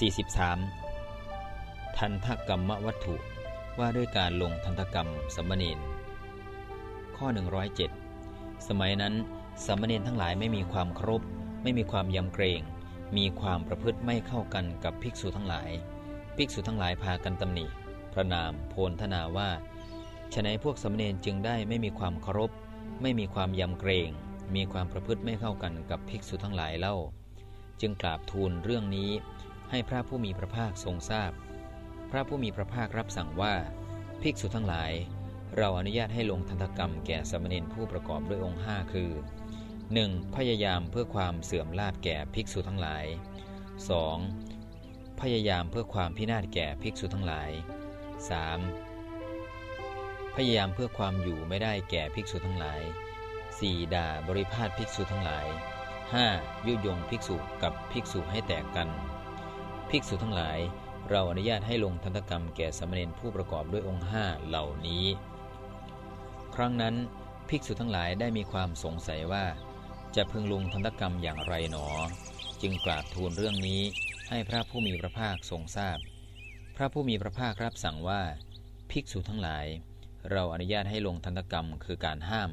43. ทันทกรรมวัตถุว่าด้วยการลงทันทกรรมสมมเนนข้อ 107 สมัยนั้นสมมเนนทั้งหลายไม่มีความเคารบไม่มีความยำเกรง มีความประพฤติไม่เข้ากันกับภิกษุทั้งหลาย ภิกษุทั้งหลายพากันตำหนิพระนามโพลธนาว่าฉนัยพวกสมมเนนจึงได้ไม่มีความเคารพ ไม่มีความยำเกรง มีความประพฤติไม่เข้ากันกับภิกษุทั้งหลายเล่า จึงกราบทูลเรื่องนี้ ให้พระผู้มีพระภาคทรงทราบพระผู้มีพระภาครับสั่งว่า ภิกษุทั้งหลาย เราอนุญาตให้ลงทันตกรรมแก่สมณเณรผู้ประกอบด้วยองค์ห้าคือ 1. พยายามเพื่อความเสื่อมลาภแก่ภิกษุทั้งหลาย 2. พยายามเพื่อความพินาศแก่ภิกษุทั้งหลาย 3. พยายามเพื่อความอยู่ไม่ได้แก่ภิกษุทั้งหลาย 4. ด่าบริพาทภิกษุทั้งหลาย 5. ยุยงภิกษุกับภิกษุให้แตกกัน ภิกษุทั้งหลาย เราอนุญาตให้ลงทันกรรมแก่สมณเณรผู้ประกอบด้วยองค์ห้าเหล่านี้ ครั้งนั้นภิกษุทั้งหลายได้มีความสงสัยว่า จะพึงลงทันกรรมอย่างไรหนอ จึงกราบทูลเรื่องนี้ให้พระผู้มีพระภาคทรงทราบพพระผู้มีพระภาครับสั่งว่า ภิกษุทั้งหลาย เราอนุญาตให้ลงทันกรรมคือการห้าม